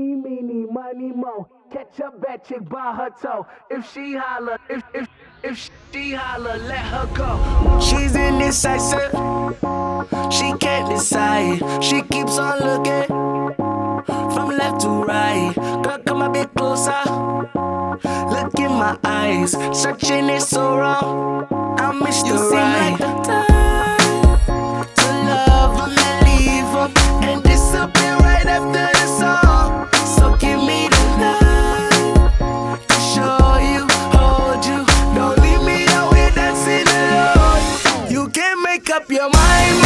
eeny, meeny, miny, mo. Catch a bad chick by her toe. If she holler, if if if she holler, let her go. She's indecisive. She can't decide. She keeps on looking from left to right. Girl, come a bit closer. Look in my eyes. Searching is so wrong. I miss the You seem right like the time up your mind,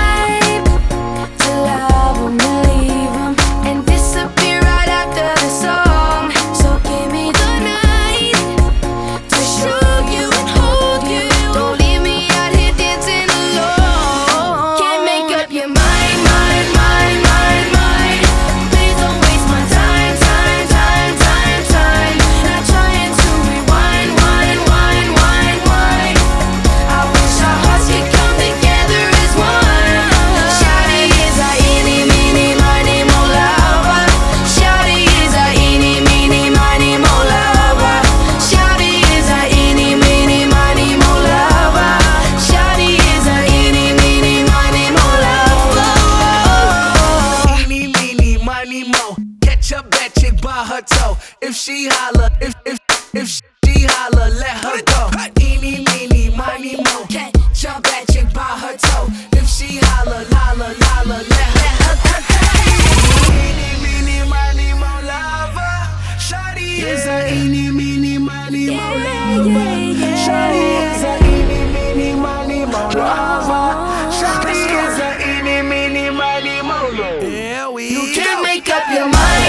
her toe. If she holler, if if if she holler, let her go. Eeny, meeny, miny, mo. Catch a bad chick by her toe. If she holler, holler, holler, let her go. Eeny, meeny, miny, mo lover. Shawty oh. is a eeny, meeny, miny, mo lover. Shawty is a eeny, meeny, miny, mo lover. Shawty is a eeny, meeny, miny, mo lover. Yeah, we You can't make up your mind,